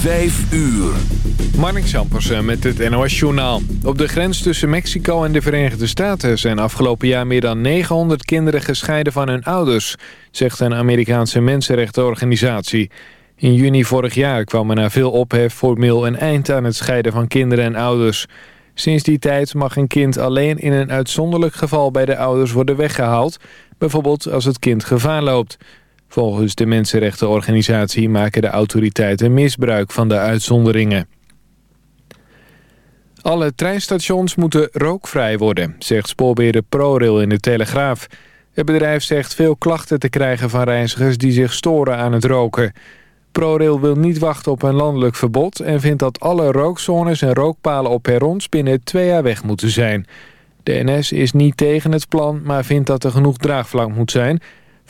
Vijf uur. Marnik Sampersen met het NOS Journaal. Op de grens tussen Mexico en de Verenigde Staten... zijn afgelopen jaar meer dan 900 kinderen gescheiden van hun ouders... zegt een Amerikaanse mensenrechtenorganisatie. In juni vorig jaar kwam er na veel ophef formeel een eind aan het scheiden van kinderen en ouders. Sinds die tijd mag een kind alleen in een uitzonderlijk geval bij de ouders worden weggehaald... bijvoorbeeld als het kind gevaar loopt... Volgens de Mensenrechtenorganisatie maken de autoriteiten misbruik van de uitzonderingen. Alle treinstations moeten rookvrij worden, zegt spoorbeheerder ProRail in de Telegraaf. Het bedrijf zegt veel klachten te krijgen van reizigers die zich storen aan het roken. ProRail wil niet wachten op een landelijk verbod... en vindt dat alle rookzones en rookpalen op perrons binnen twee jaar weg moeten zijn. De NS is niet tegen het plan, maar vindt dat er genoeg draagvlak moet zijn...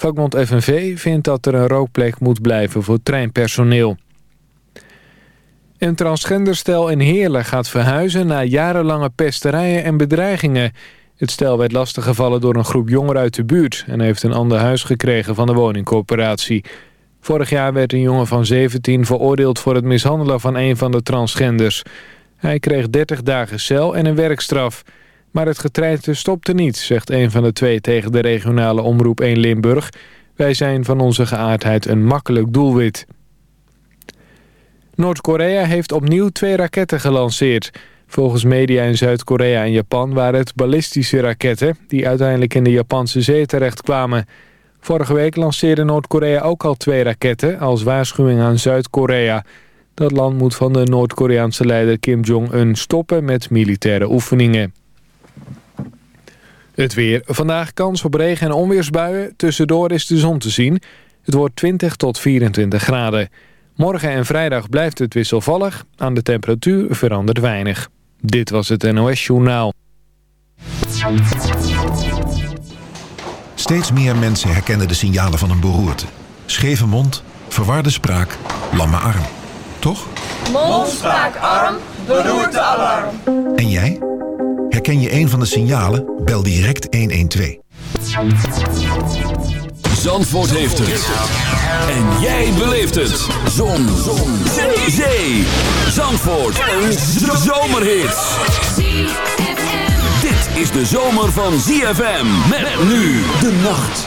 Vakbond FNV vindt dat er een rookplek moet blijven voor treinpersoneel. Een transgenderstel in Heerlen gaat verhuizen... na jarenlange pesterijen en bedreigingen. Het stel werd lastiggevallen door een groep jongeren uit de buurt... en heeft een ander huis gekregen van de woningcorporatie. Vorig jaar werd een jongen van 17 veroordeeld... voor het mishandelen van een van de transgenders. Hij kreeg 30 dagen cel en een werkstraf... Maar het getreinte stopte niet, zegt een van de twee tegen de regionale omroep 1 Limburg. Wij zijn van onze geaardheid een makkelijk doelwit. Noord-Korea heeft opnieuw twee raketten gelanceerd. Volgens media in Zuid-Korea en Japan waren het ballistische raketten... die uiteindelijk in de Japanse zee terechtkwamen. Vorige week lanceerde Noord-Korea ook al twee raketten... als waarschuwing aan Zuid-Korea. Dat land moet van de Noord-Koreaanse leider Kim Jong-un stoppen met militaire oefeningen. Het weer. Vandaag kans op regen- en onweersbuien. Tussendoor is de zon te zien. Het wordt 20 tot 24 graden. Morgen en vrijdag blijft het wisselvallig. Aan de temperatuur verandert weinig. Dit was het NOS Journaal. Steeds meer mensen herkennen de signalen van een beroerte. Scheve mond, verwarde spraak, lamme arm. Toch? Mond, spraak, arm, beroerte, alarm. En jij? Herken je een van de signalen? Bel direct 112. Zandvoort heeft het. En jij beleeft het. Zon. Zon. Zee. Zee. Zandvoort. Een zomerhit. Dit is de zomer van ZFM. Met nu de nacht.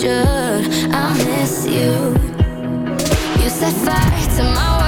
should I miss you. You set fire to my world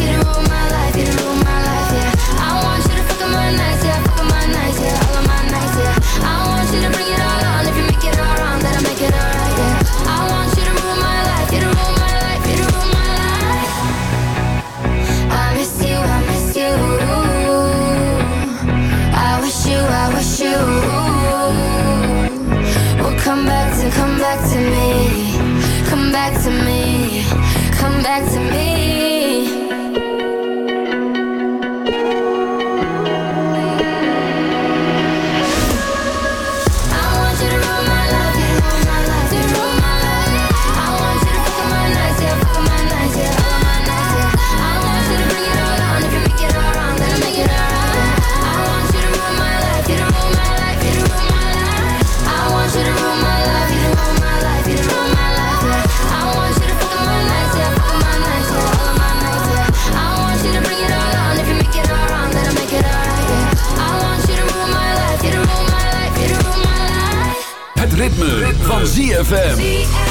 to me. ritme, van ZFM.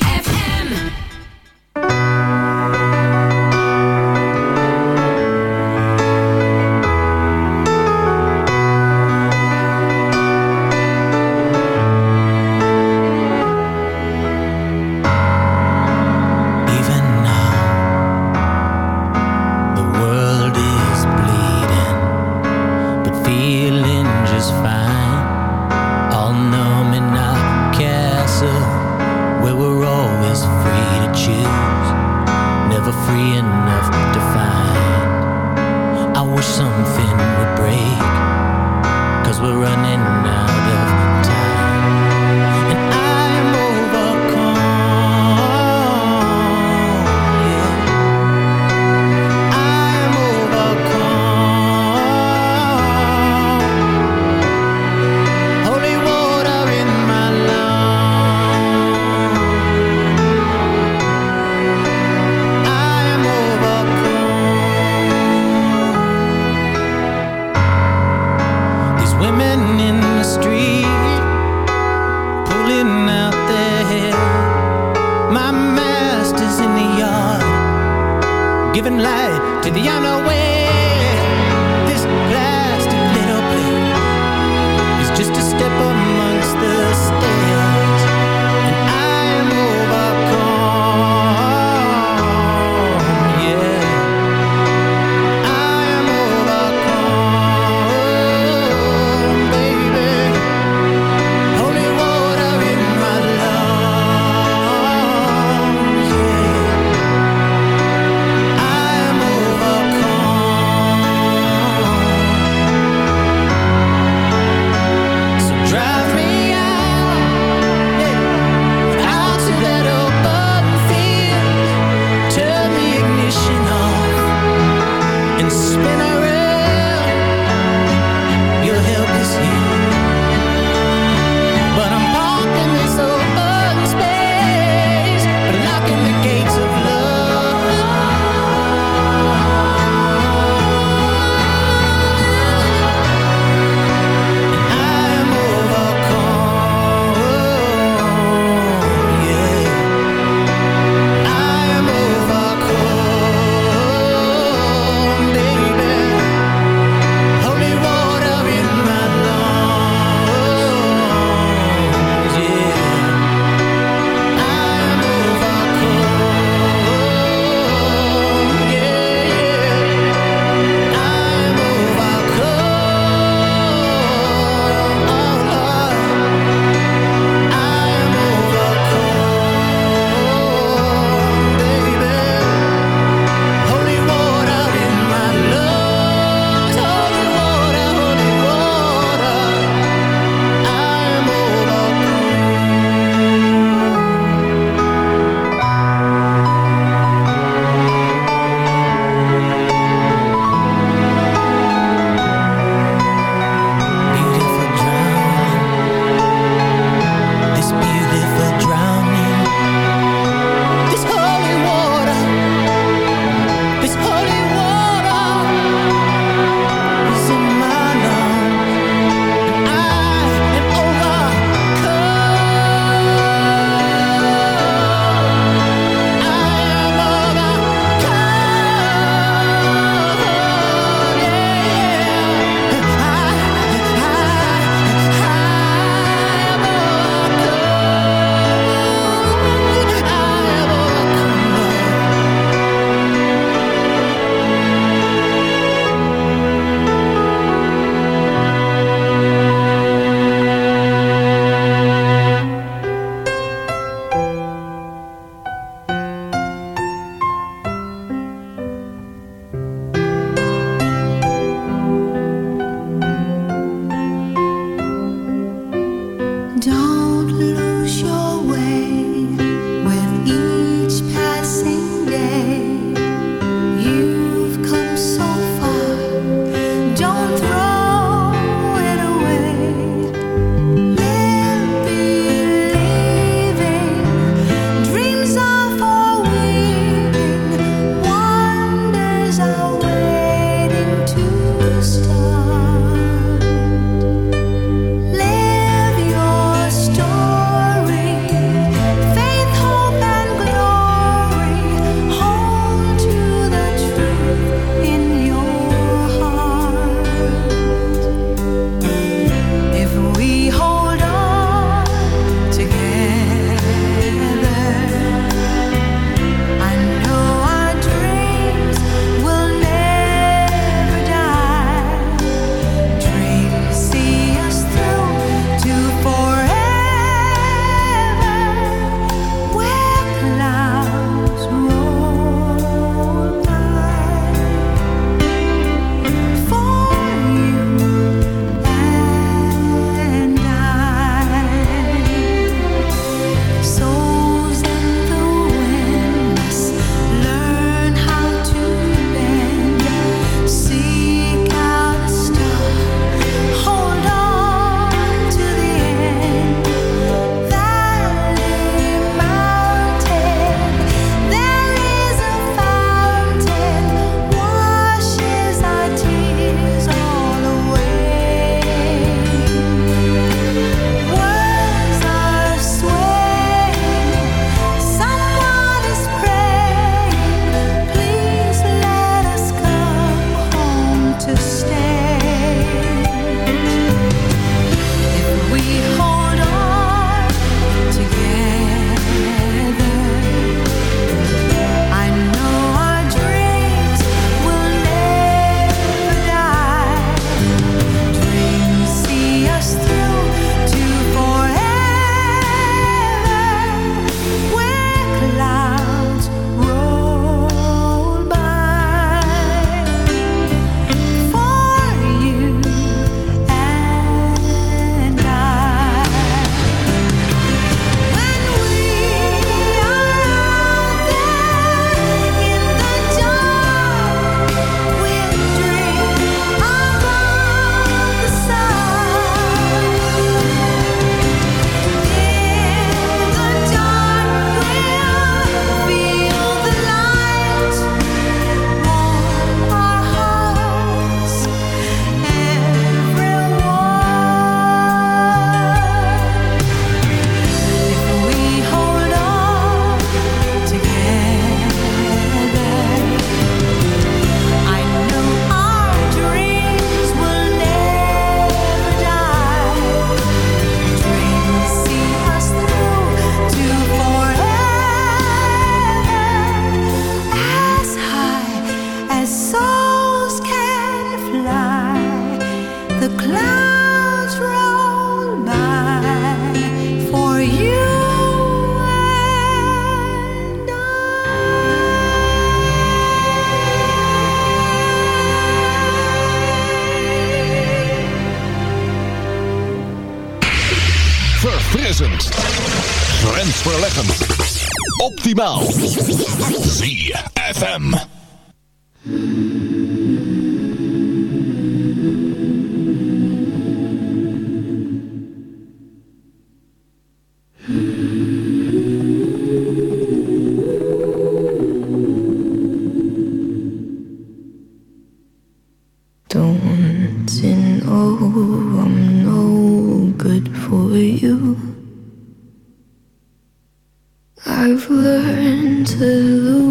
like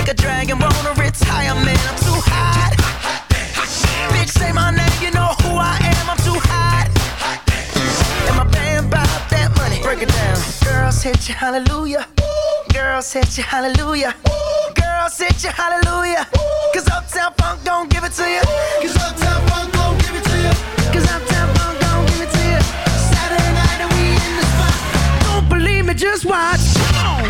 Make a dragon wanna retire, man. I'm too hot. Bitch, say my name, you know who I am. I'm too hot. And my band bought that money. Break it down. Girls hit you, hallelujah. Girls hit you, hallelujah. Girls hit you, hallelujah. Cause Uptown Funk don't give it to you. Cause Uptown Funk don't give it to you. Cause Uptown Funk don't give it to you. Saturday night and we in the spot. Don't believe me, just watch. Come on.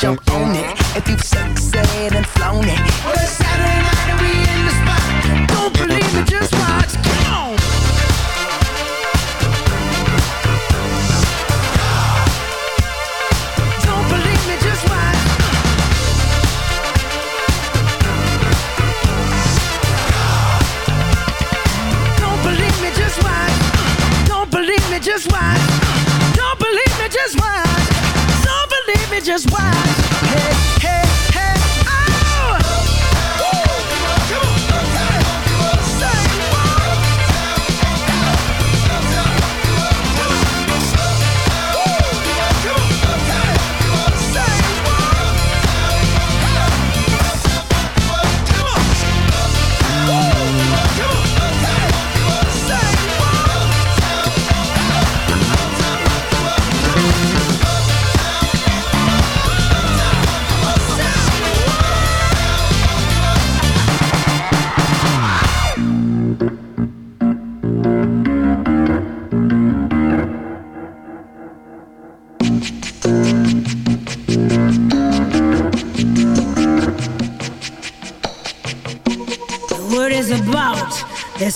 jump on it. If you've sexed and flown it, well it's Saturday night and we in the spot. Don't believe me, just watch. Come on. Don't believe me, just watch. Don't believe me, just watch. Don't believe me, just watch.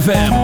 ZFM.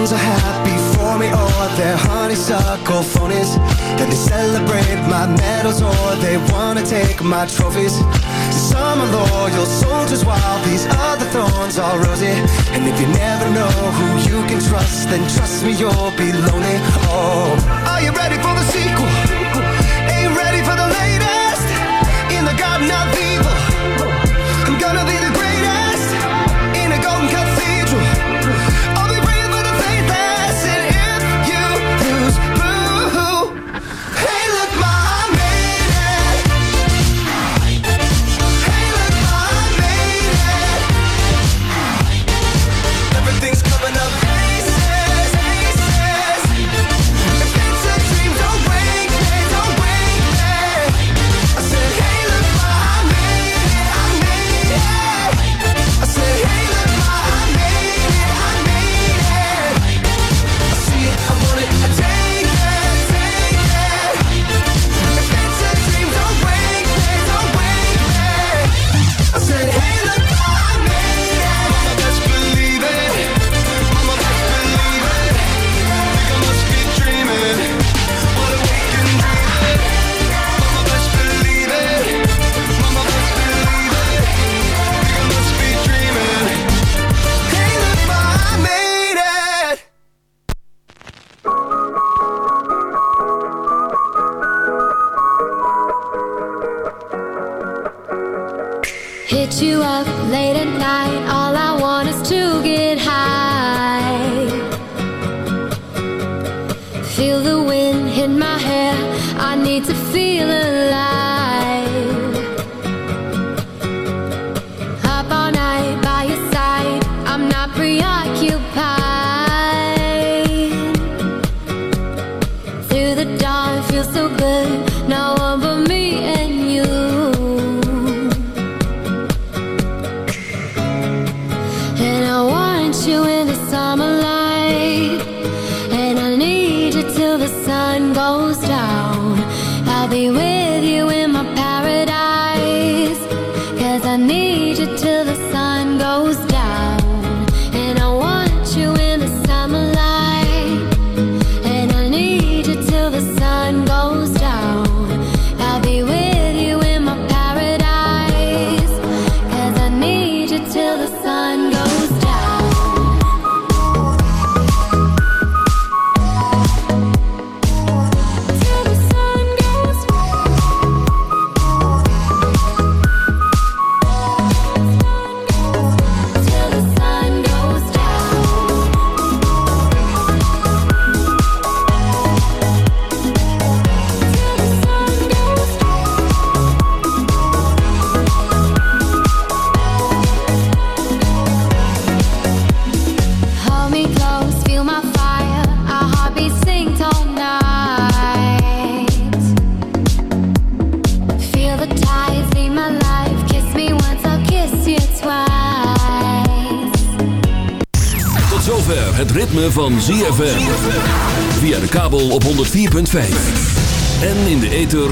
friends are happy for me. Or they're honeysuckle phonies. Then they celebrate my medals or they wanna take my trophies. Some are loyal soldiers while these other thorns are rosy. And if you never know who you can trust then trust me you'll be lonely. Oh, are you ready for the sequel? feel alive.